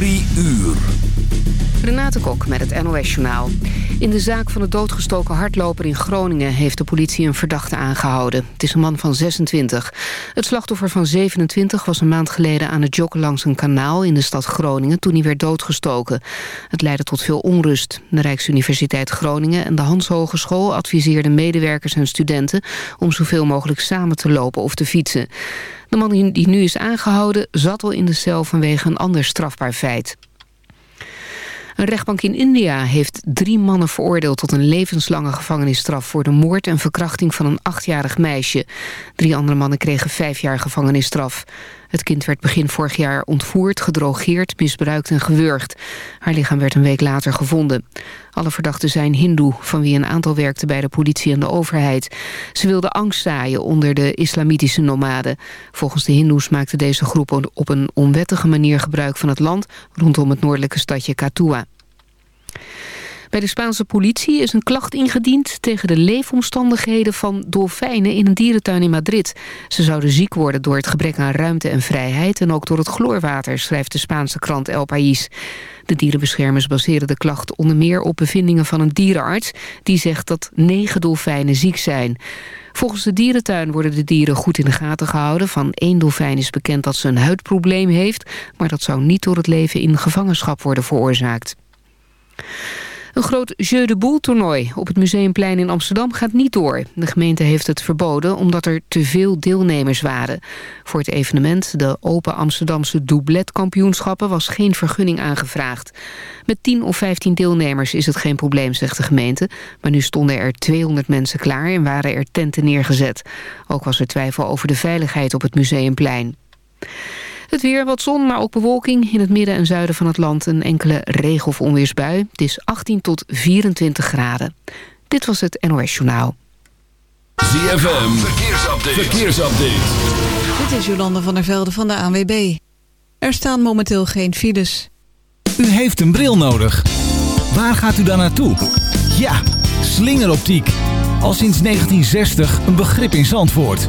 Drie uur. Renate Kok met het NOS Journaal. In de zaak van de doodgestoken hardloper in Groningen... heeft de politie een verdachte aangehouden. Het is een man van 26. Het slachtoffer van 27 was een maand geleden aan het joggen langs een kanaal... in de stad Groningen toen hij werd doodgestoken. Het leidde tot veel onrust. De Rijksuniversiteit Groningen en de Hans Hogeschool... adviseerden medewerkers en studenten... om zoveel mogelijk samen te lopen of te fietsen. De man die nu is aangehouden zat al in de cel vanwege een ander strafbaar feit. Een rechtbank in India heeft drie mannen veroordeeld... tot een levenslange gevangenisstraf voor de moord en verkrachting van een achtjarig meisje. Drie andere mannen kregen vijf jaar gevangenisstraf. Het kind werd begin vorig jaar ontvoerd, gedrogeerd, misbruikt en gewurgd. Haar lichaam werd een week later gevonden. Alle verdachten zijn hindoe, van wie een aantal werkte bij de politie en de overheid. Ze wilden angst zaaien onder de islamitische nomaden. Volgens de hindoes maakte deze groep op een onwettige manier gebruik van het land... rondom het noordelijke stadje Katua. Bij de Spaanse politie is een klacht ingediend tegen de leefomstandigheden van dolfijnen in een dierentuin in Madrid. Ze zouden ziek worden door het gebrek aan ruimte en vrijheid en ook door het chloorwater, schrijft de Spaanse krant El País. De dierenbeschermers baseren de klacht onder meer op bevindingen van een dierenarts die zegt dat negen dolfijnen ziek zijn. Volgens de dierentuin worden de dieren goed in de gaten gehouden. Van één dolfijn is bekend dat ze een huidprobleem heeft... maar dat zou niet door het leven in gevangenschap worden veroorzaakt. Een groot Jeu de Boel toernooi op het Museumplein in Amsterdam gaat niet door. De gemeente heeft het verboden omdat er te veel deelnemers waren. Voor het evenement, de Open Amsterdamse Doublet-kampioenschappen... was geen vergunning aangevraagd. Met 10 of 15 deelnemers is het geen probleem, zegt de gemeente. Maar nu stonden er 200 mensen klaar en waren er tenten neergezet. Ook was er twijfel over de veiligheid op het Museumplein. Het weer, wat zon, maar ook bewolking. In het midden en zuiden van het land een enkele regen- of onweersbui. Het is 18 tot 24 graden. Dit was het NOS Journaal. ZFM, verkeersupdate. verkeersupdate. Dit is Jolande van der Velde van de ANWB. Er staan momenteel geen files. U heeft een bril nodig. Waar gaat u dan naartoe? Ja, slingeroptiek. Al sinds 1960 een begrip in Zandvoort.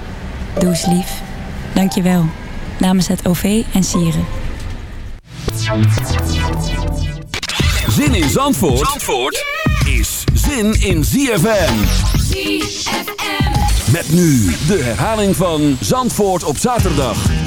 Doe eens lief. Dank je wel. Namens het OV en Sieren. Zin in Zandvoort, Zandvoort is zin in ZFM. ZFM. Met nu de herhaling van Zandvoort op zaterdag.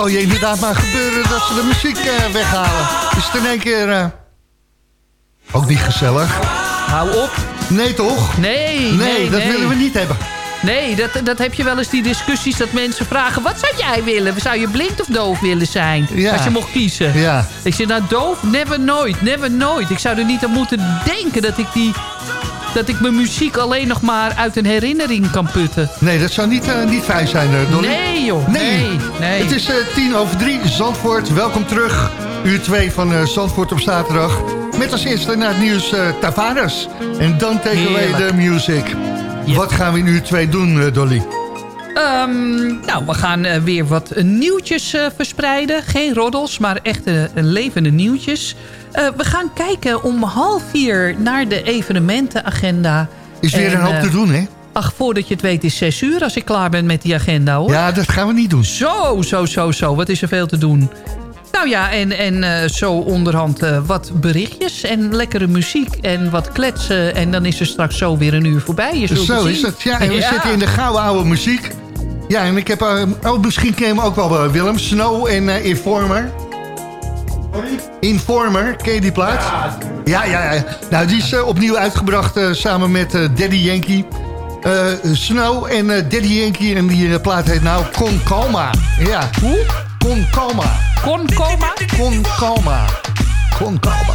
Zal je inderdaad maar gebeuren dat ze de muziek uh, weghalen. Is het in één keer... Uh, ook niet gezellig. Hou op. Nee, toch? Nee, nee, nee dat willen we niet hebben. Nee, dat, dat heb je wel eens die discussies dat mensen vragen... wat zou jij willen? Zou je blind of doof willen zijn? Ja. Als je mocht kiezen. Ja. Ik zeg, nou doof? Never nooit, never nooit. Ik zou er niet aan moeten denken dat ik die dat ik mijn muziek alleen nog maar uit een herinnering kan putten. Nee, dat zou niet, uh, niet fijn zijn, uh, Dolly. Nee, joh. Nee. nee, Het is uh, tien over drie. Zandvoort, welkom terug. Uur 2 van Zandvoort op zaterdag. Met als eerste naar het nieuws Tavares. En dan take away the music. Wat gaan we in uur 2 doen, Dolly? Um, nou, we gaan weer wat nieuwtjes verspreiden. Geen roddels, maar echt levende nieuwtjes. We gaan kijken om half vier naar de evenementenagenda. Is weer een hoop te doen, hè? Ach, voordat je het weet is zes uur als ik klaar ben met die agenda, hoor. Ja, dat gaan we niet doen. Zo, zo, zo, zo. Wat is er veel te doen? Nou ja, en, en zo onderhand wat berichtjes en lekkere muziek en wat kletsen. En dan is er straks zo weer een uur voorbij. Je zo is het. Ja, en we zitten in de gouden oude muziek. Ja, en ik heb... oh, misschien ken je hem ook wel, Willem. Snow en Informer. Informer, ken je die plaat? Ja, ja, ja. Nou, die is uh, opnieuw uitgebracht uh, samen met uh, Daddy Yankee. Snow en Daddy Yankee. En die plaat heet nou Con Calma. Ja. Hoe? Con Calma. Con Calma? Con Calma. Con Calma.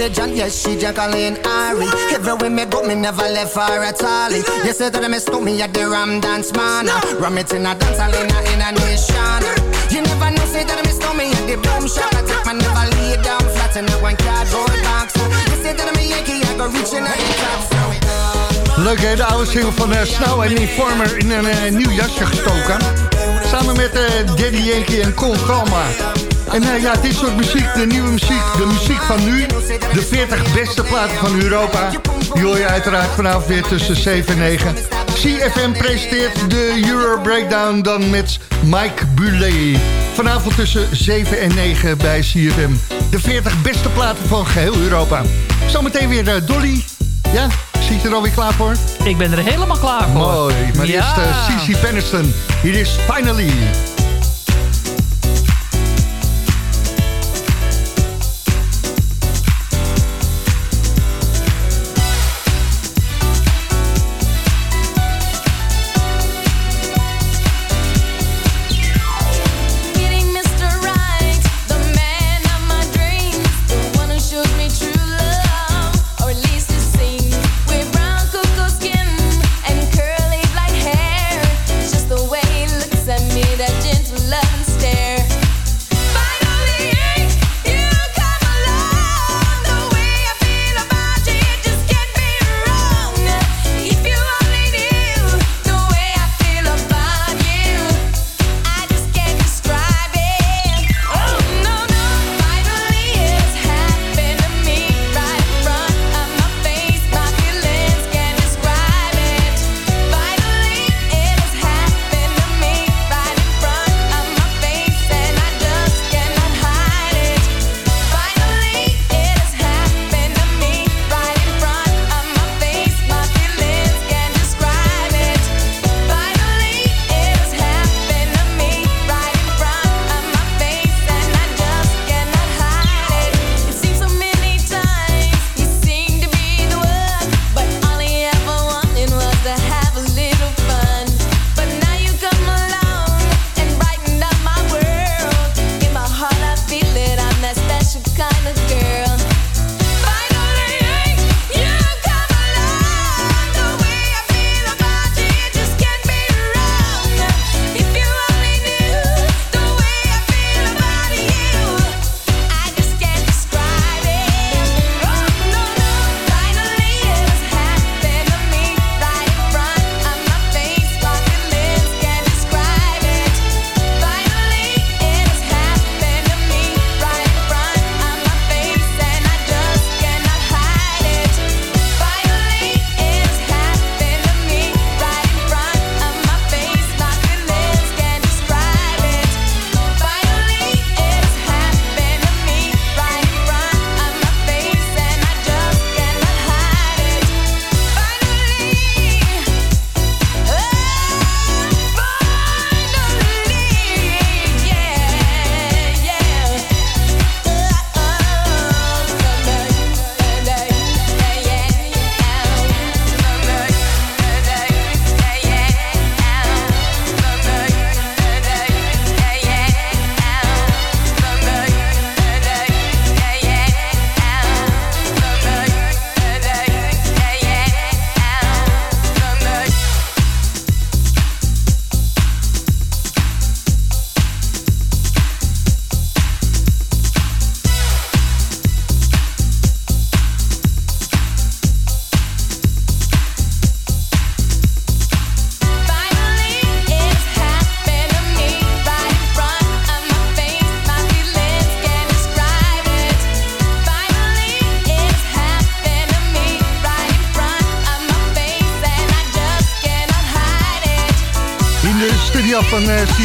Intelligent, yes, she Jacqueline Ari. Everywhere me go, me never left her at all. You say that I miss me at the Ram Dance Man. Ram it in a dance hall in a, nation. You never know, say that I miss me at the boom shop. I take my never lay down flat in a one cardboard box. You say that I'm a Yankee, I go reaching out the top. Leuk hè, de oude single van uh, Snow en Informer in een uh, nieuw jasje gestoken. Samen met uh, Daddy Yankee en Con Calma. En uh, ja, dit soort muziek, de nieuwe muziek, de muziek van nu. De 40 beste platen van Europa. Die hoor je uiteraard vanavond weer tussen 7 en 9. CFM presenteert de Euro Breakdown dan met Mike Bulet. Vanavond tussen 7 en 9 bij CFM. De 40 beste platen van geheel Europa. Zometeen weer uh, Dolly. Ja, je er alweer klaar voor? Ik ben er helemaal klaar voor. Mooi, maar ja. eerst uh, Cici Peniston. Hier is Finally.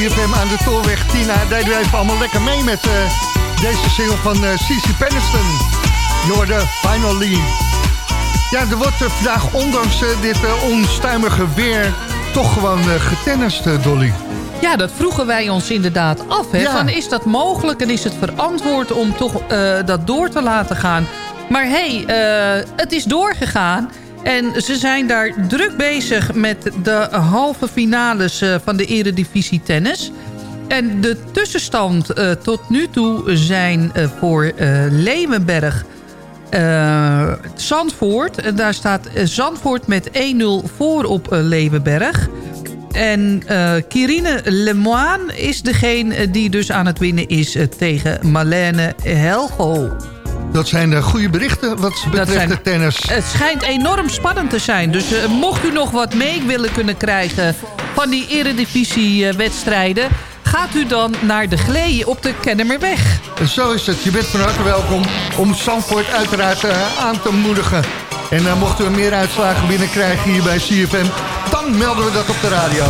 CFM aan de Tolweg Tina. Deden we even allemaal lekker mee met uh, deze single van uh, Cici Peniston. Jorde Finally. Ja, er wordt vandaag ondanks dit onstuimige weer toch gewoon getennist, Dolly. Ja, dat vroegen wij ons inderdaad af. Hè? Van, is dat mogelijk en is het verantwoord om toch dat door te laten gaan? Maar hé, hey, het is doorgegaan. En ze zijn daar druk bezig met de halve finales eh, van de eredivisie tennis. En de tussenstand uh, tot nu toe zijn uh, voor Leeuwenberg... Zandvoort. En daar staat Zandvoort met 1-0 voor op Leeuwenberg. En Kirine Lemoine is degene die dus aan het winnen is tegen Marlene Helgo. Dat zijn de goede berichten wat betreft zijn, de tennis. Het schijnt enorm spannend te zijn. Dus uh, mocht u nog wat mee willen kunnen krijgen van die eredivisie-wedstrijden... gaat u dan naar de Glee op de Kennemerweg. Zo is het. Je bent van harte welkom om Zandvoort uiteraard uh, aan te moedigen. En uh, mochten we meer uitslagen binnenkrijgen hier bij CFM... dan melden we dat op de radio.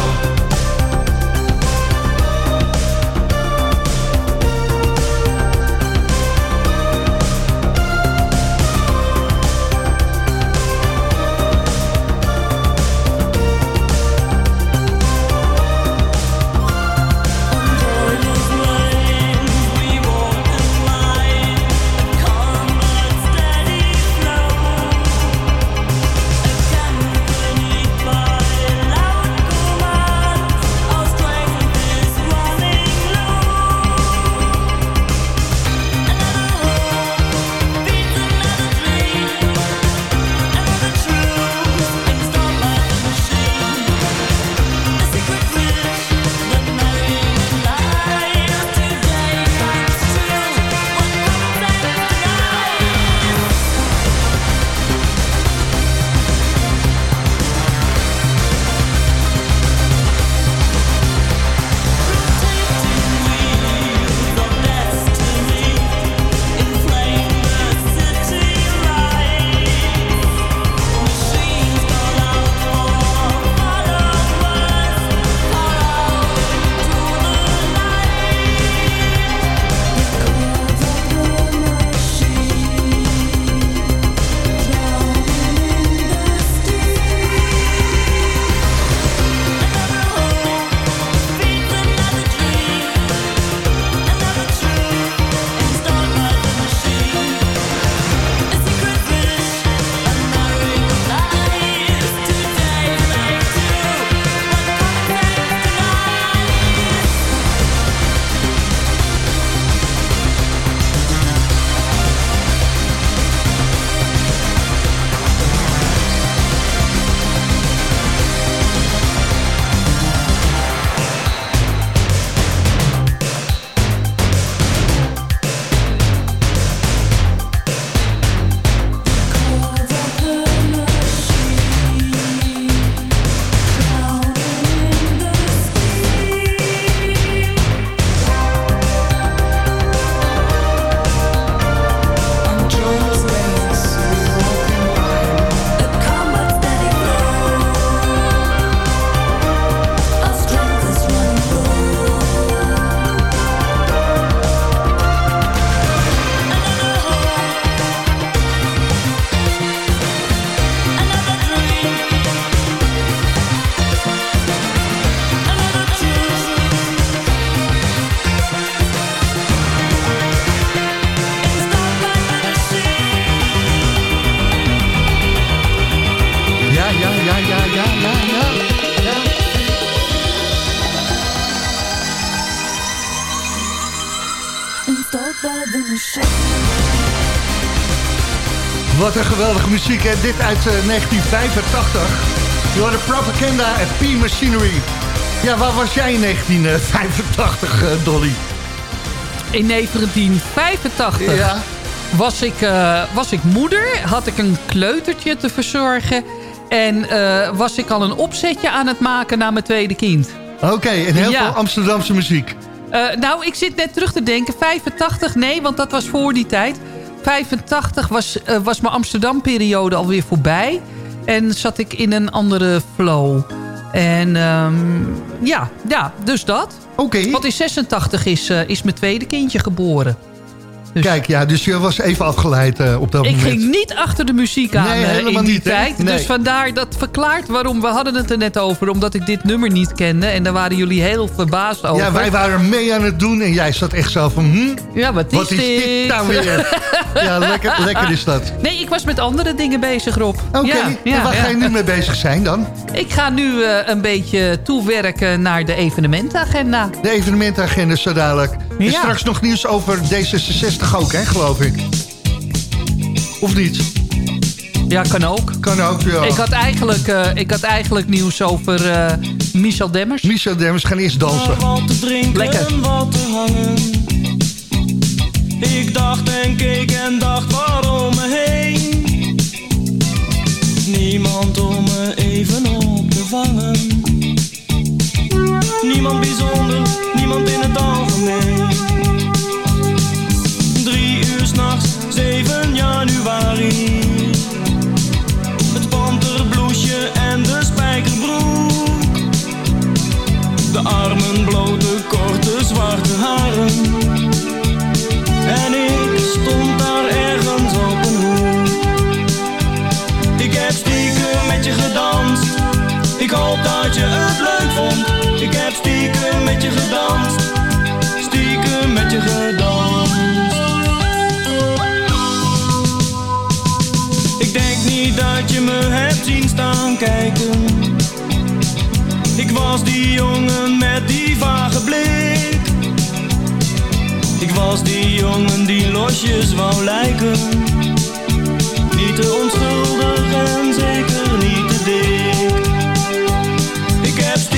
Muziek, hè? Dit uit 1985. Je hoorde Propaganda en P-Machinery. Ja, waar was jij in 1985, uh, Dolly? In 1985 ja. was, ik, uh, was ik moeder, had ik een kleutertje te verzorgen... en uh, was ik al een opzetje aan het maken naar mijn tweede kind. Oké, en heel ja. veel Amsterdamse muziek. nou, ik zit net terug te denken. 85, nee, want dat was voor die tijd. 85 was, uh, was mijn Amsterdam-periode alweer voorbij. En zat ik in een andere flow. En ehm, ja, ja, dus dat. Oké. Want in 86 is, eh, is mijn tweede kindje geboren. Kijk, ja, dus je was even afgeleid uh, op dat ik moment. Ik ging niet achter de muziek aan nee, uh, helemaal in die niet, tijd. Nee. Dus vandaar, dat verklaart waarom, we hadden het er net over. Omdat ik dit nummer niet kende. En daar waren jullie heel verbaasd over. Ja, wij waren mee aan het doen. En jij zat echt zo van, hm? Ja, wat is, wat is dit? dit nou weer? ja, lekker, lekker is dat. Nee, ik was met andere dingen bezig, Rob. Oké, okay. ja, ja, en waar ja. ga je nu mee bezig zijn dan? Ik ga nu uh, een beetje toewerken naar de evenementenagenda. De evenementenagenda zo dadelijk. En straks nog nieuws over D66 ook, hè, geloof ik. Of niet? Ja, kan ook. Kan ook, ja. Ik had eigenlijk, uh, ik had eigenlijk nieuws over uh, Michel Demmers. Michel Demmers, gaan eerst dansen. Wat te drinken, Lekker. wat te hangen. Ik dacht en keek en dacht waarom me heen. Niemand om me even op te vangen. Niemand bijzonder, niemand in het algemeen. Drie uur s'nachts, 7 januari. Het panterbloesje en de spijkerbroek. De armen blote, korte, zwarte haren. En ik stond daar ergens op een hoek. Ik heb stiekem met je gedanst. Ik hoop dat je het leuk heb stiekem met je gedanst. Stiekem met je gedanst. Ik denk niet dat je me hebt zien staan kijken. Ik was die jongen met die vage blik. Ik was die jongen die losjes wou lijken. Niet te onschuldig en zeker niet te dik.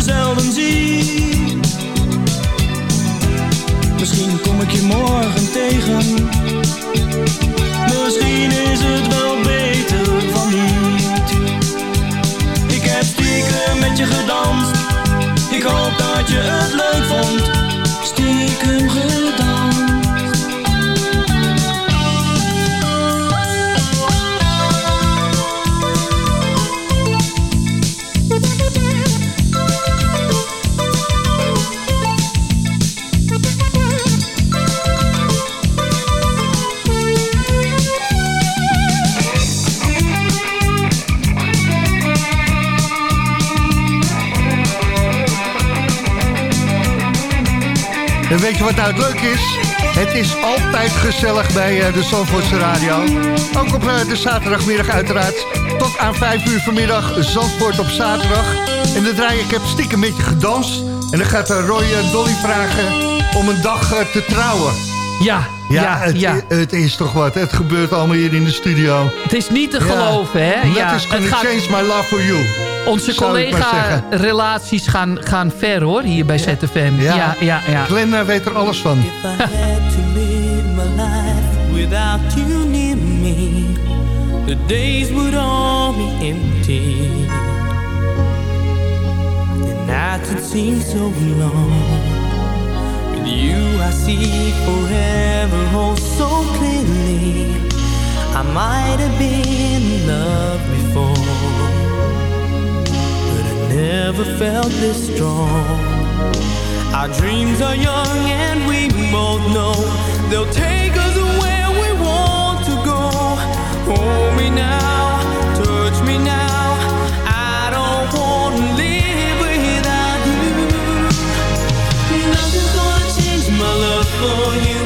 Zelden ziet. Misschien kom ik je morgen tegen. Misschien is het wel beter van niet. Ik heb stiekem met je gedanst. Ik hoop dat je het leuk vond. Stiekem gedanst. En weet je wat nou het leuk is? Het is altijd gezellig bij uh, de Zandvoortse Radio. Ook op uh, de zaterdagmiddag uiteraard. Tot aan 5 uur vanmiddag Zandvoort op zaterdag. En dan draai ik heb stiekem een beetje gedanst. En dan gaat uh, Roy Dolly vragen om een dag te trouwen. Ja, Ja, ja, het, ja. het is toch wat. Het gebeurt allemaal hier in de studio. Het is niet te Ja. geloven, hè? Ja, is gonna het gaat- change my love for you. Onze maar zeggen. collega-relaties gaan, gaan ver, hoor, hier bij ZFM. Ja, ja, ja. ja. Glenn eh, weet er alles van. If I had to live my life without you near me, the days would all be empty. The nights would seem so long. With you, I see forever oh so clearly. I might have been in love before, never felt this strong. Our dreams are young and we both know They'll take us where we want to go. Hold me now, touch me now. I don't want to live without you. Nothing's gonna change my love for you.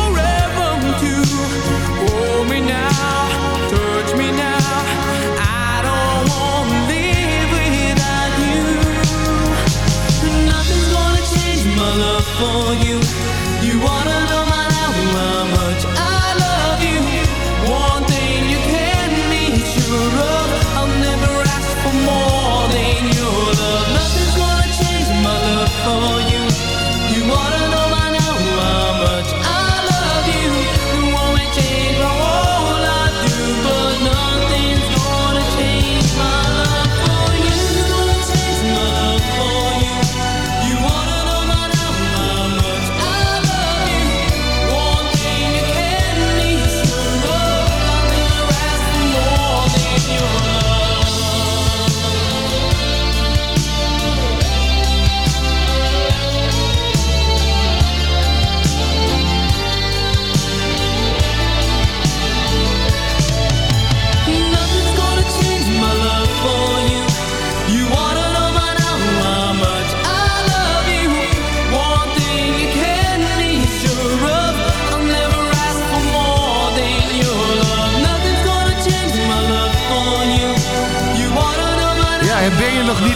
for you. You wanna know my how much I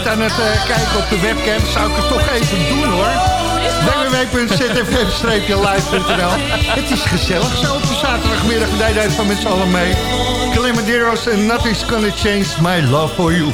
aan het eh, kijken op de webcam, zou ik het toch even doen hoor. www.zfm-live.nl Het is gezellig zo op de zaterdagmiddag. Wij van met z'n allen mee. Calimaderos en Nothing's Gonna Change My Love For You.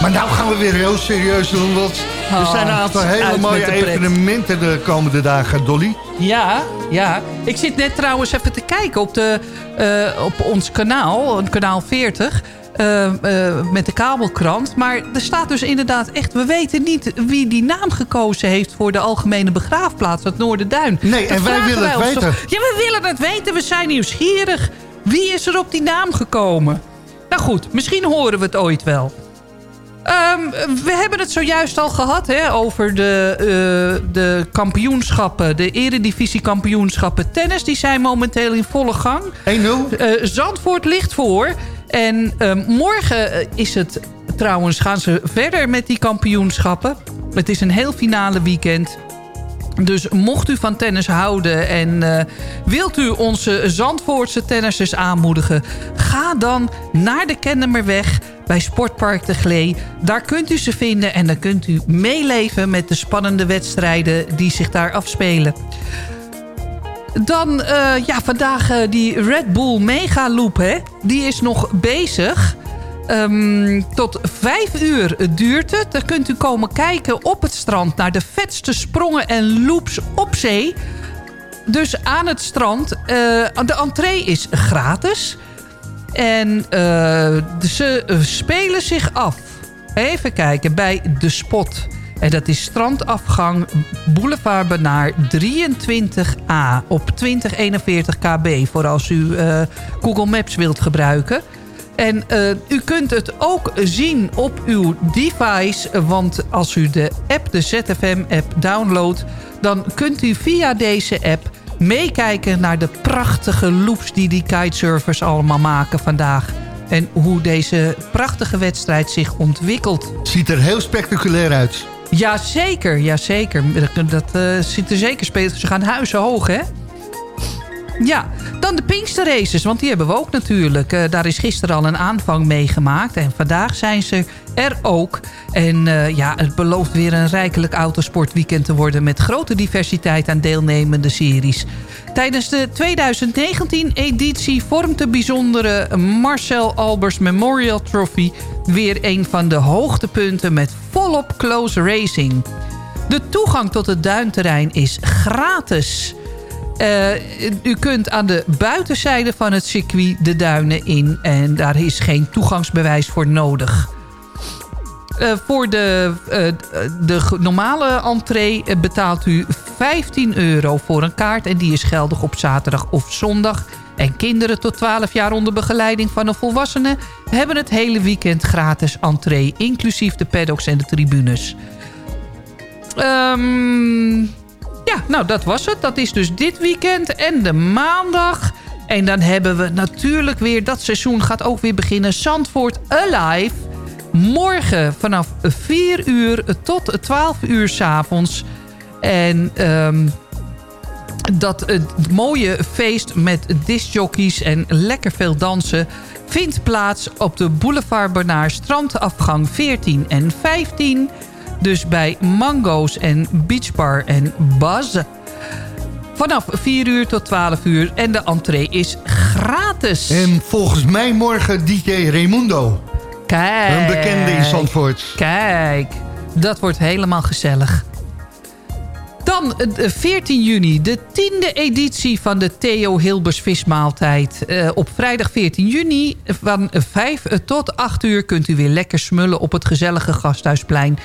Maar nou gaan we weer heel serieus doen, want er zijn een aantal hele mooie evenementen de komende dagen, Dolly. Ja, ja. Ik zit net trouwens even te kijken op, de, eh, op ons kanaal, kanaal 40... eh, eh, met de kabelkrant. Maar er staat dus inderdaad echt... we weten niet wie die naam gekozen heeft... voor de algemene begraafplaats, het Noorderduin. Nee, Dat en wij willen het weten. toch. Ja, we willen het weten. We zijn nieuwsgierig. Wie is er op die naam gekomen? Nou goed, misschien horen we het ooit wel. Ehm, we hebben het zojuist al gehad hè, over de, eh, de kampioenschappen, de eredivisie kampioenschappen tennis. Die zijn momenteel in volle gang. 1-0. Eh, Zandvoort ligt voor. En ehm, morgen eh, is het trouwens, gaan ze verder met die kampioenschappen. Het is een heel finale weekend. Dus mocht u van tennis houden en eh, wilt u onze Zandvoortse tennissers aanmoedigen... ga dan naar de Kennemerweg bij Sportpark de Glee. Daar kunt u ze vinden en dan kunt u meeleven met de spannende wedstrijden die zich daar afspelen. Dan, eh, ja, vandaag eh, die Red Bull Mega Loop, hè. Die is nog bezig. Ehm, tot vijf uur duurt het. Dan kunt u komen kijken op het strand... naar de vetste sprongen en loops op zee. Dus aan het strand. eh, de entree is gratis. En ze spelen zich af. Even kijken, bij De Spot. En dat is strandafgang Boulevard Benaar 23A op 2041 KB. Voor als u eh, Google Maps wilt gebruiken. En eh, u kunt het ook zien op uw device. Want als u de app, de ZFM-app downloadt... dan kunt u via deze app meekijken naar de prachtige loops... die die kitesurfers allemaal maken vandaag. En hoe deze prachtige wedstrijd zich ontwikkelt. Ziet er heel spectaculair uit. Jazeker, jazeker. Dat, dat eh, ziet er zeker spelen. Ze gaan huizen hoog, hè? Ja, dan de Pinksterraces, want die hebben we ook natuurlijk. Eh, daar is gisteren al een aanvang meegemaakt. En vandaag zijn ze er ook. En eh, ja, het belooft weer een rijkelijk autosportweekend te worden... met grote diversiteit aan deelnemende series. Tijdens de 2019-editie vormt de bijzondere Marcel Albers Memorial Trophy... weer een van de hoogtepunten met volop close racing. De toegang tot het duinterrein is gratis... Eh, u kunt aan de buitenzijde van het circuit de duinen in. En daar is geen toegangsbewijs voor nodig. Eh, voor de, eh, de normale entree betaalt u 15 euro voor een kaart. En die is geldig op zaterdag of zondag. En kinderen tot 12 jaar onder begeleiding van een volwassene... hebben het hele weekend gratis entree. Inclusief de paddocks en de tribunes. Ehm ja, nou dat was het. Dat is dus dit weekend en de maandag. En dan hebben we natuurlijk weer, dat seizoen gaat ook weer beginnen. Zandvoort Alive. Morgen vanaf 4 uur tot 12 uur s'avonds. En um, dat het mooie feest met discjockeys en lekker veel dansen... vindt plaats op de boulevard Bernard strandafgang 14 en 15... Dus bij Mango's en Beachbar en Buzz. Vanaf 4 uur tot 12 uur. En de entree is gratis. En volgens mij morgen DJ Raimundo. Kijk. Een bekende in Zandvoort. Kijk. Dat wordt helemaal gezellig. Dan 14 juni, de tiende editie van de Theo Hilbers vismaaltijd. Uh, op vrijdag 14 juni van 5 tot 8 uur kunt u weer lekker smullen op het gezellige Gasthuisplein.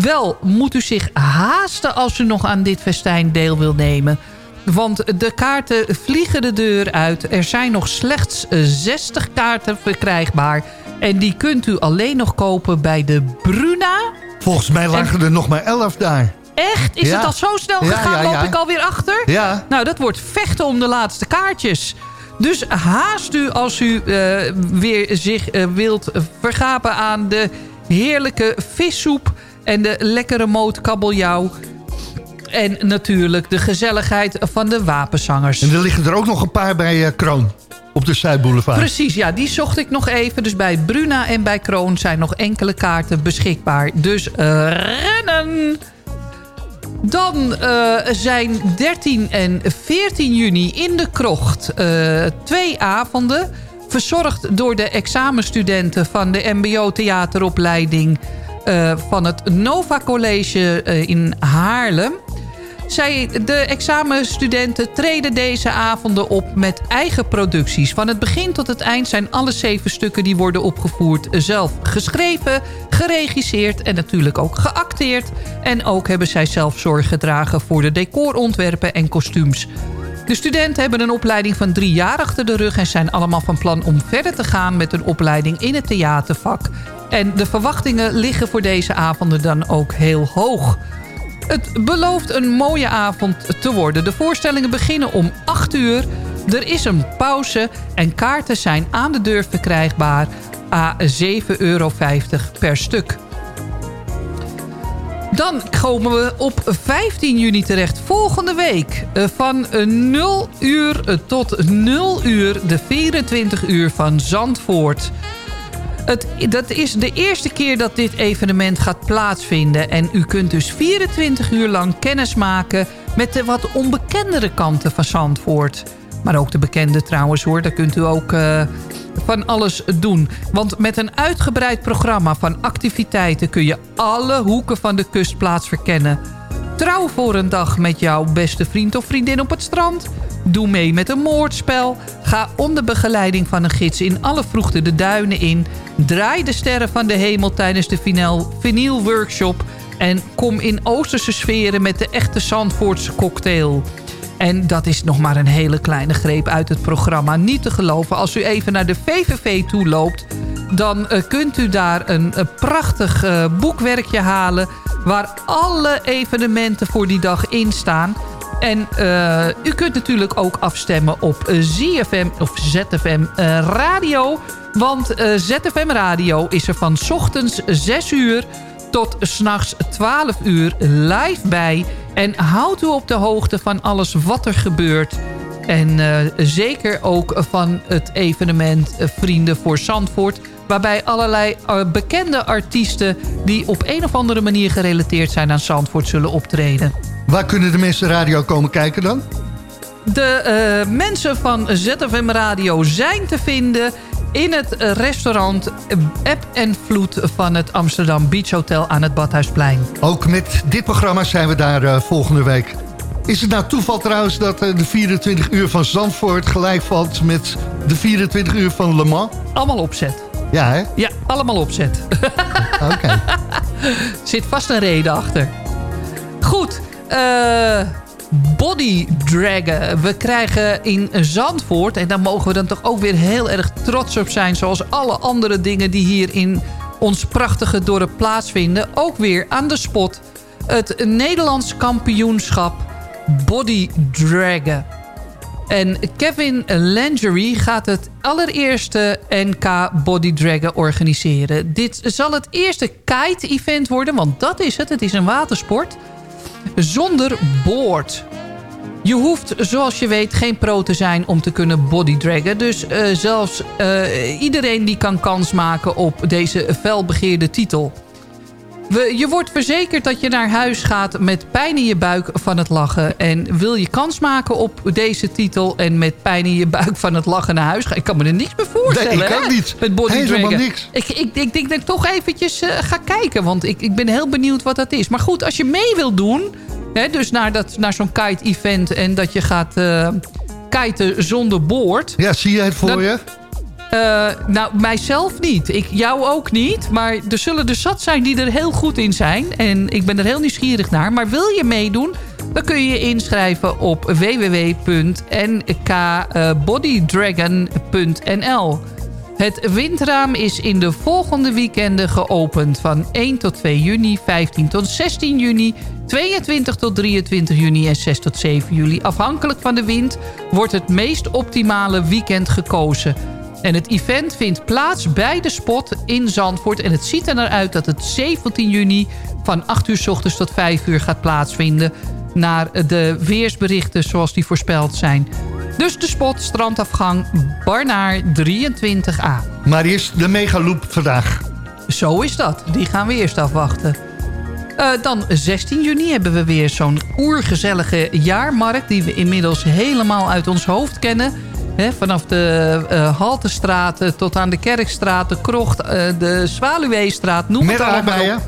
Wel moet u zich haasten als u nog aan dit festijn deel wil nemen. Want de kaarten vliegen de deur uit. Er zijn nog slechts 60 kaarten verkrijgbaar. En die kunt u alleen nog kopen bij de Bruna. Volgens mij lagen er nog maar 11 daar. Echt? Is het al zo snel gegaan? Ja, Loop ik alweer achter? Ja. Nou, dat wordt vechten om de laatste kaartjes. Dus haast u als u uh, weer zich uh, wilt vergapen aan de heerlijke vissoep en de lekkere moot kabeljauw. En natuurlijk de gezelligheid van de wapenzangers. En er liggen er ook nog een paar bij uh, Kroon. Op de Zuidboulevard. Precies, ja, die zocht ik nog even. Dus bij Bruna en bij Kroon zijn nog enkele kaarten beschikbaar. Dus uh, rennen! Dan uh, zijn 13 en 14 juni in de krocht twee avonden... verzorgd door de examenstudenten van de mbo-theateropleiding... Uh, van het Nova College uh, in Haarlem. Zij, de examenstudenten treden deze avonden op met eigen producties. Van het begin tot het eind zijn alle zeven stukken die worden opgevoerd... zelf geschreven, geregisseerd en natuurlijk ook geacteerd. En ook hebben zij zelf zorg gedragen voor de decorontwerpen en kostuums. De studenten hebben een opleiding van drie jaar achter de rug... en zijn allemaal van plan om verder te gaan met een opleiding in het theatervak. En de verwachtingen liggen voor deze avonden dan ook heel hoog. Het belooft een mooie avond te worden. De voorstellingen beginnen om 8 uur. Er is een pauze en kaarten zijn aan de deur verkrijgbaar... a 7,50 euro per stuk. Dan komen we op 15 juni terecht. Volgende week van 0 uur tot 0 uur de 24 uur van Zandvoort. Het, dat is de eerste keer dat dit evenement gaat plaatsvinden. En u kunt dus 24 uur lang kennis maken met de wat onbekendere kanten van Zandvoort. Maar ook de bekende trouwens hoor. Daar kunt u ook van alles doen. Want met een uitgebreid programma van activiteiten... kun je alle hoeken van de kustplaats verkennen. Trouw voor een dag met jouw beste vriend of vriendin op het strand... Doe mee met een moordspel. Ga onder begeleiding van een gids in alle vroegte de duinen in. Draai de sterren van de hemel tijdens de vinyl workshop. En kom in Oosterse sferen met de echte Zandvoortse cocktail. En dat is nog maar een hele kleine greep uit het programma. Niet te geloven, als u even naar de VVV toe loopt... dan uh, kunt u daar een, een prachtig uh, boekwerkje halen... waar alle evenementen voor die dag in staan... En u kunt natuurlijk ook afstemmen op ZFM of ZFM Radio. Want ZFM Radio is er van ochtends 6 uur tot s'nachts 12 uur live bij. En houdt u op de hoogte van alles wat er gebeurt. En zeker ook van het evenement Vrienden voor Zandvoort... waarbij allerlei bekende artiesten... die op een of andere manier gerelateerd zijn aan Zandvoort zullen optreden. Waar kunnen de mensen radio komen kijken dan? De uh, mensen van ZFM Radio zijn te vinden in het restaurant App en Vloed van het Amsterdam Beach Hotel aan het Badhuisplein. Ook met dit programma zijn we daar uh, volgende week. Is het nou toeval trouwens dat uh, de 24 uur van Zandvoort gelijk valt met de 24 uur van Le Mans? Allemaal opzet. Ja, hè? Ja, allemaal opzet. Oké. Okay. Zit vast een reden achter. Goed, uh, body draggen. We krijgen in Zandvoort, en daar mogen we dan toch ook weer heel erg trots op zijn... zoals alle andere dingen die hier in ons prachtige dorp plaatsvinden... ook weer aan de spot het Nederlands kampioenschap body draggen. En Kevin Langery gaat het allereerste NK Body Draggen organiseren. Dit zal het eerste kite-event worden, want dat is het. Het is een watersport zonder boord. Je hoeft, zoals je weet, geen pro te zijn om te kunnen bodydraggen. Dus uh, zelfs uh, iedereen die kan kans maken op deze felbegeerde titel. We, je wordt verzekerd dat je naar huis gaat met pijn in je buik van het lachen. En wil je kans maken op deze titel en met pijn in je buik van het lachen naar huis gaan? Ik kan me er niks meer voorstellen. Nee, ik ook niet. Met body Helemaal niks. Ik, ik, ik denk dat ik toch eventjes uh, ga kijken, want ik, ik ben heel benieuwd wat dat is. Maar goed, als je mee wil doen, hè, dus naar, dat, naar zo'n kite-event en dat je gaat uh, kiten zonder boord. Ja, zie je het voor dan, je? Uh, nou, mijzelf niet. Ik, jou ook niet. Maar er zullen er zat zijn die er heel goed in zijn. En ik ben er heel nieuwsgierig naar. Maar wil je meedoen? Dan kun je je inschrijven op www.nkbodydragon.nl Het windraam is in de volgende weekenden geopend. Van 1 tot 2 juni, 15 tot 16 juni... 22 tot 23 juni en 6 tot 7 juli. Afhankelijk van de wind wordt het meest optimale weekend gekozen... En het event vindt plaats bij de spot in Zandvoort. En het ziet er naar uit dat het 17 juni van 8 uur s ochtends tot 5 uur gaat plaatsvinden. Naar de weersberichten zoals die voorspeld zijn. Dus de spot, strandafgang, Barnaar 23A. Maar eerst de megaloop vandaag. Zo is dat. Die gaan we eerst afwachten. Uh, dan 16 juni hebben we weer zo'n oergezellige jaarmarkt... die we inmiddels helemaal uit ons hoofd kennen... He, vanaf de uh, Haltestraat tot aan de Kerkstraat, de Krocht, uh, de Zwaluweestraat. Noem Met het aardbeien?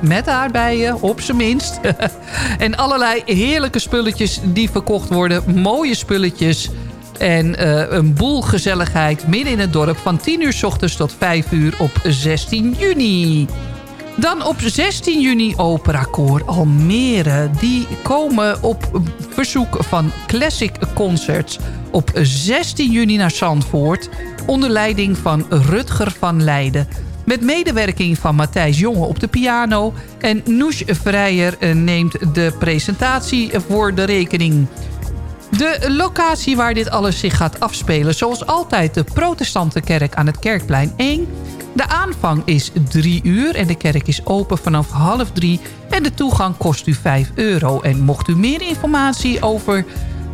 Met aardbeien, op zijn minst. en allerlei heerlijke spulletjes die verkocht worden. Mooie spulletjes. En uh, een boel gezelligheid midden in het dorp van 10 uur s ochtends tot 5 uur op 16 juni. Dan op 16 juni Opera Koor Almere. Die komen op verzoek van Classic Concerts op 16 juni naar Zandvoort... onder leiding van Rutger van Leiden. Met medewerking van Matthijs Jonge op de piano... en Noes Vrijer neemt de presentatie voor de rekening. De locatie waar dit alles zich gaat afspelen... zoals altijd de protestantenkerk aan het Kerkplein 1... De aanvang is 3 uur en de kerk is open vanaf half 3 en de toegang kost u 5 euro. En mocht u meer informatie over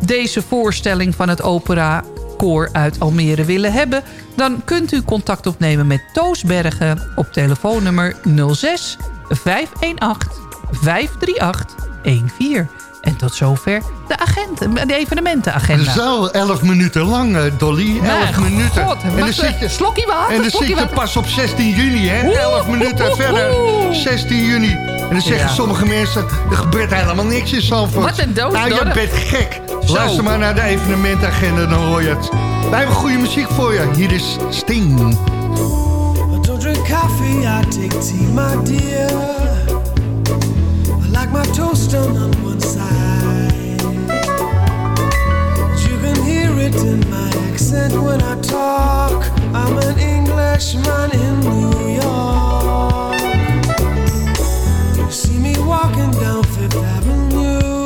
deze voorstelling van het opera koor uit Almere willen hebben... dan kunt u contact opnemen met Toos Bergen op telefoonnummer 06 518 538 14. En tot zover de, agent, de evenementenagenda. Zo, 11 minuten lang, uh, Dolly. 11 nee, minuten. God, en dan zit je, slokje water. En dan zit je pas op 16 juni, hè? 11 minuten verder, 16 juni. En dan zeggen ja. sommige mensen, er gebeurt helemaal niks in Zandvoort. Wat een dood. Nou, je bent gek. Zo. Luister maar naar de evenementagenda, dan hoor je het. Wij hebben goede muziek voor je. Hier is Sting. I don't drink coffee, I take tea, my dear. I like my toast on one in my accent when I talk. I'm an Englishman in New York. You see me walking down Fifth Avenue,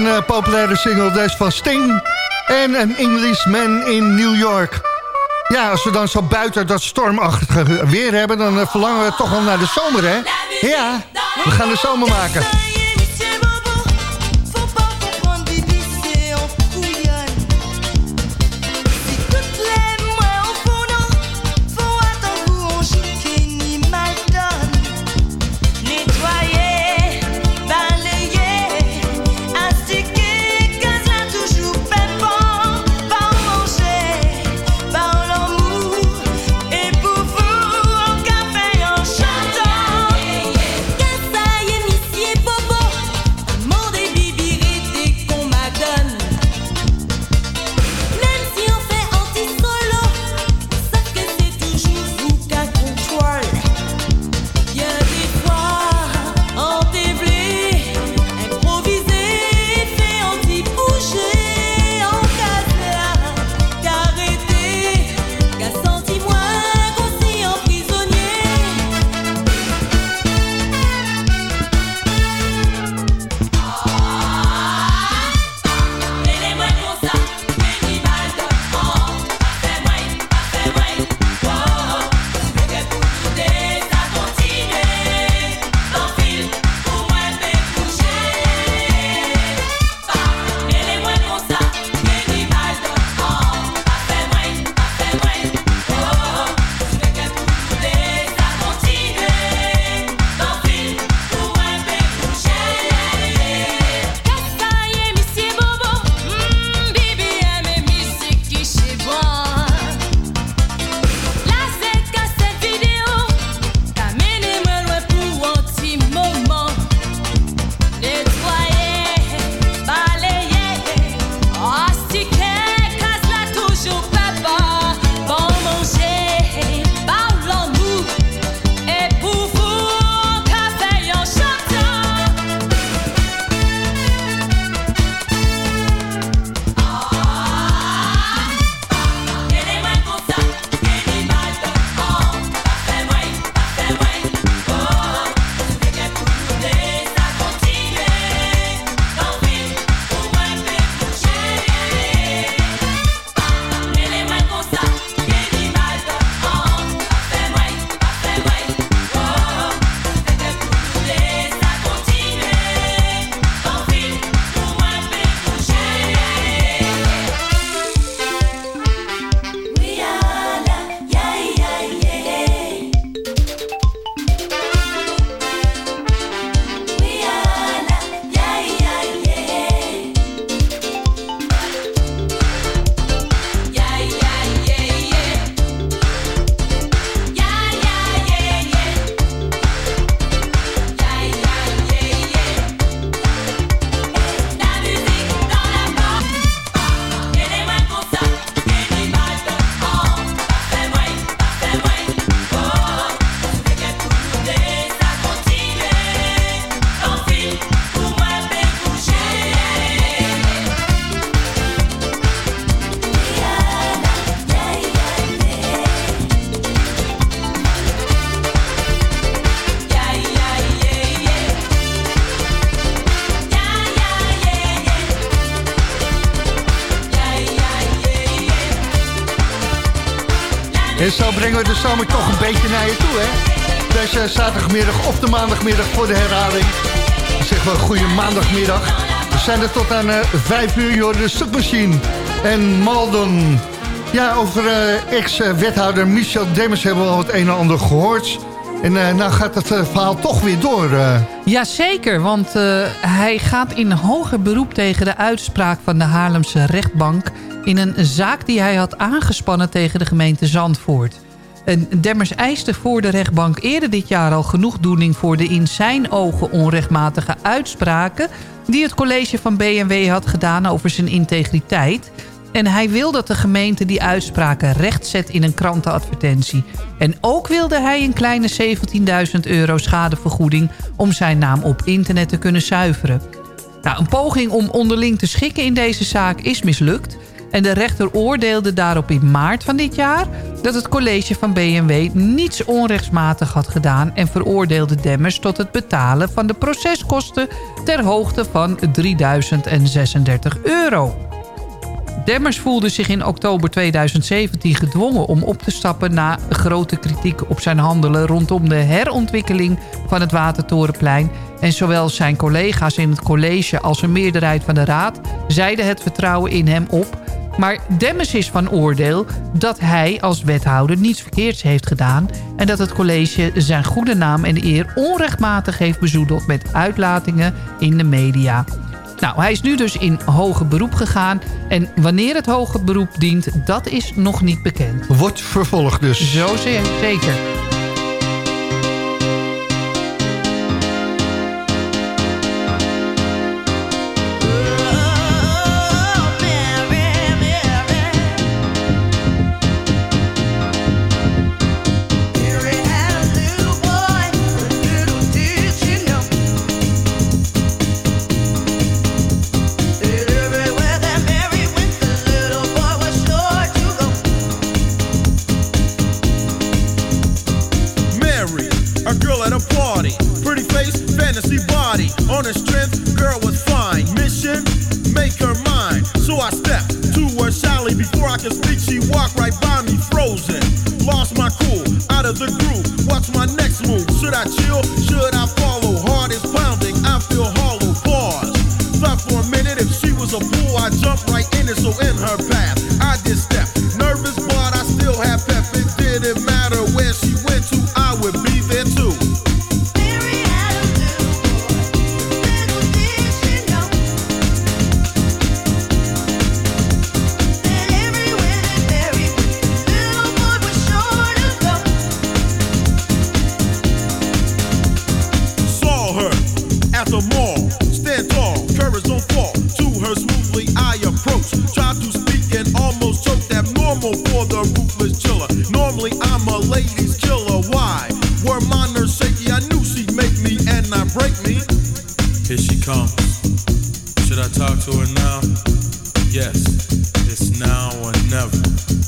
een eh, populaire single, des van Sting. En een Englishman in New York. Ja, als we dan zo buiten dat stormachtige weer hebben... dan eh, verlangen we toch wel naar de zomer, hè? Ja, we gaan de zomer maken. Brengen we de zomer toch een beetje naar je toe, hè? Deze zaterdagmiddag of de maandagmiddag voor de herhaling. Dan zeggen we goede maandagmiddag. We zijn er tot aan uh, 5 uur, joh, de submachine. En Maldon. Ja, over uh, ex-wethouder Michel Demmers hebben we al het een en ander gehoord. En uh, nou gaat het verhaal toch weer door. Uh. Jazeker, want hij gaat in hoger beroep tegen de uitspraak van de Haarlemse rechtbank... in een zaak die hij had aangespannen tegen de gemeente Zandvoort. Demmers eiste voor de rechtbank eerder dit jaar al genoegdoening... voor de in zijn ogen onrechtmatige uitspraken... die het college van BMW had gedaan over zijn integriteit... En hij wil dat de gemeente die uitspraken rechtzet in een krantenadvertentie. En ook wilde hij een kleine 17.000 euro schadevergoeding... om zijn naam op internet te kunnen zuiveren. Nou, een poging om onderling te schikken in deze zaak is mislukt... En de rechter oordeelde daarop in maart van dit jaar... dat het college van BMW niets onrechtsmatig had gedaan... en veroordeelde Demmers tot het betalen van de proceskosten... ter hoogte van 3036 euro. Demmers voelde zich in oktober 2017 gedwongen om op te stappen... na grote kritiek op zijn handelen rondom de herontwikkeling van het Watertorenplein. En zowel zijn collega's in het college als een meerderheid van de raad... zeiden het vertrouwen in hem op... Maar Demmers is van oordeel dat hij als wethouder niets verkeerds heeft gedaan... en dat het college zijn goede naam en eer onrechtmatig heeft bezoedeld... met uitlatingen in de media. Nou, hij is nu dus in hoger beroep gegaan. En wanneer het hoger beroep dient, dat is nog niet bekend. Wordt vervolgd dus. Zo zeker. Choke that normal for the ruthless chiller. Normally I'm a ladies killer. Why? Were my nerves shaky? I knew she'd make me and not break me. Here she comes. Should I talk to her now? Yes, it's now or never.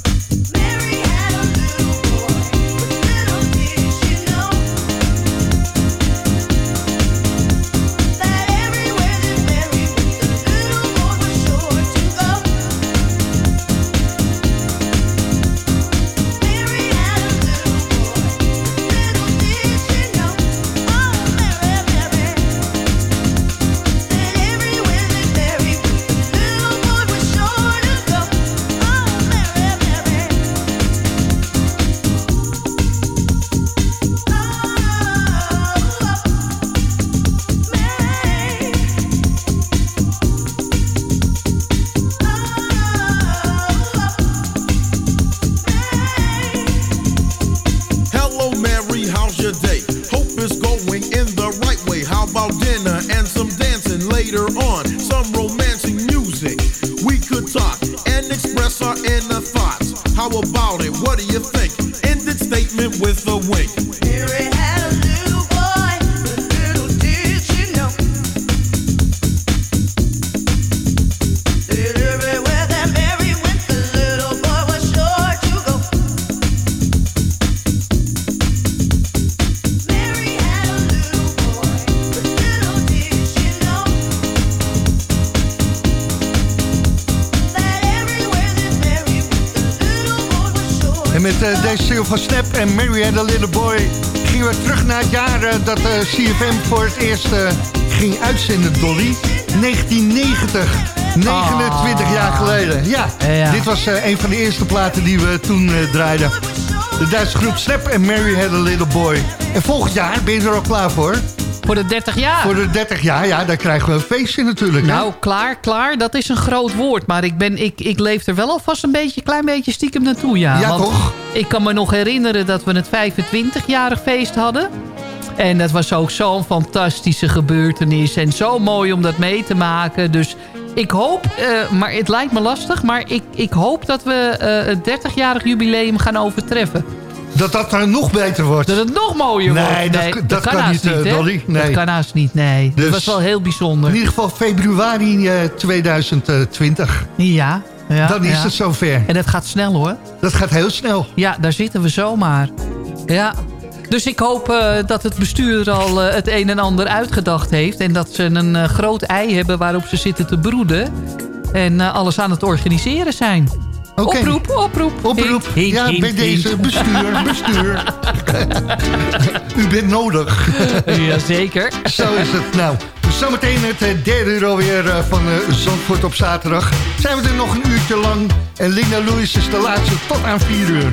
CFM voor het eerst eh, ging uitzenden, Dolly. 1990. 29 jaar geleden. Ja, Ja. dit was eh, een van de eerste platen die we toen eh, draaiden. De Duitse groep Snap en Mary Had a Little Boy. En volgend jaar ben je er al klaar voor? Voor de 30 jaar. Voor de 30 jaar, ja, dan krijgen we een feestje natuurlijk. hè? Nou, klaar, klaar, dat is een groot woord. Maar ik, ben, ik, ik leef er wel alvast een beetje, klein beetje stiekem naartoe, ja. Ja, Want toch? Ik kan me nog herinneren dat we het 25-jarig feest hadden. En dat was ook zo'n fantastische gebeurtenis. En zo mooi om dat mee te maken. Dus ik hoop, eh, maar het lijkt me lastig... maar ik, ik hoop dat we eh, het 30-jarig jubileum gaan overtreffen. Dat dat er nog beter wordt. Dat het nog mooier Nee, wordt. dat- dat kan niet, eh? Dolly. Nee. Dat kan haast niet, nee. Dus- dat was wel heel bijzonder. In ieder geval februari eh, 2020. Ja, ja. Dan is ja. het zover. En dat gaat snel hoor. Dat gaat heel snel. Ja, daar zitten we zomaar. Ja. Dus ik hoop eh, dat het bestuur al eh, het een en ander uitgedacht heeft. En dat ze een eh, groot ei hebben waarop ze zitten te broeden. En alles aan het organiseren zijn. Oproep, oproep. Oproep. Hint, Ja, hint, bij deze bestuur, bestuur. U bent nodig. Jazeker. Zo is het. Nou, zometeen het derde uur alweer van Zandvoort op zaterdag. Zijn we er nog een uurtje lang. En Linda Lewis is de laatste tot aan 4 uur.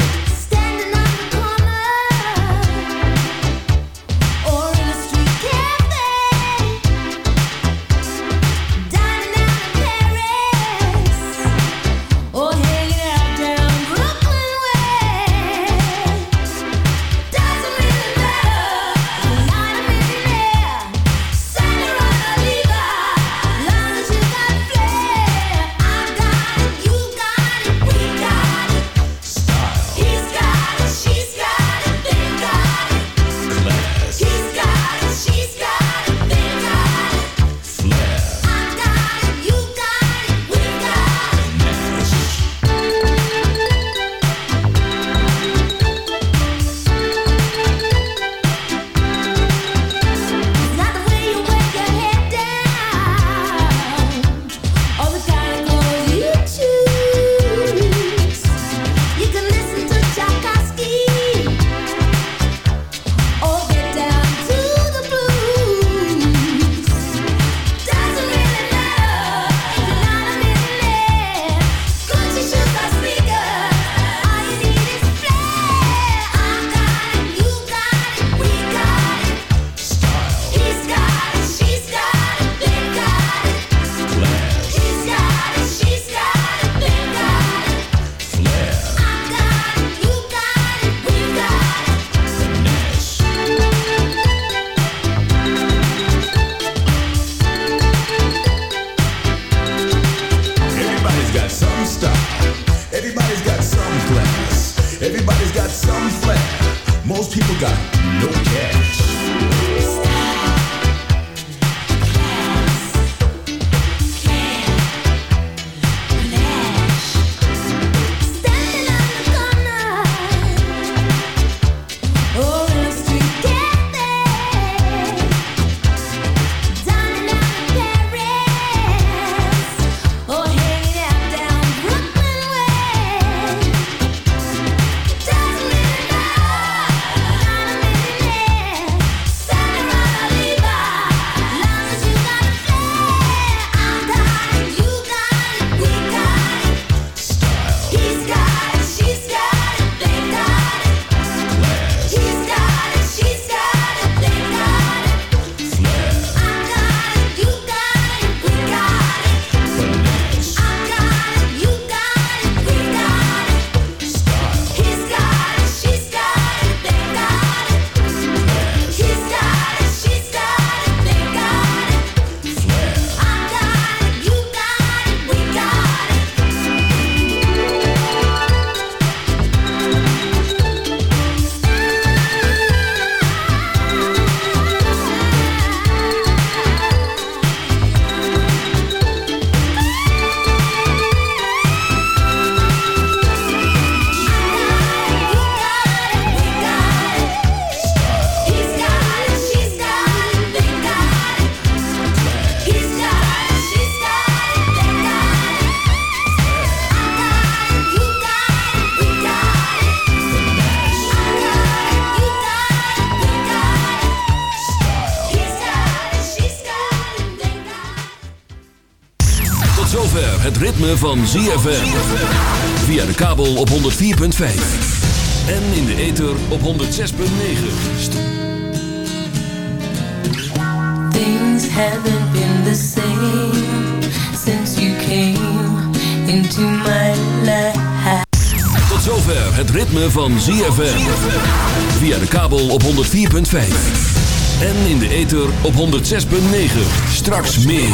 Van ZFM. Via de kabel op 104.5. En in de ether op 106.9. Things haven't been the same since you came into my life. Tot zover het ritme van ZFM. Via de kabel op 104.5. En in de ether op 106.9. Straks meer.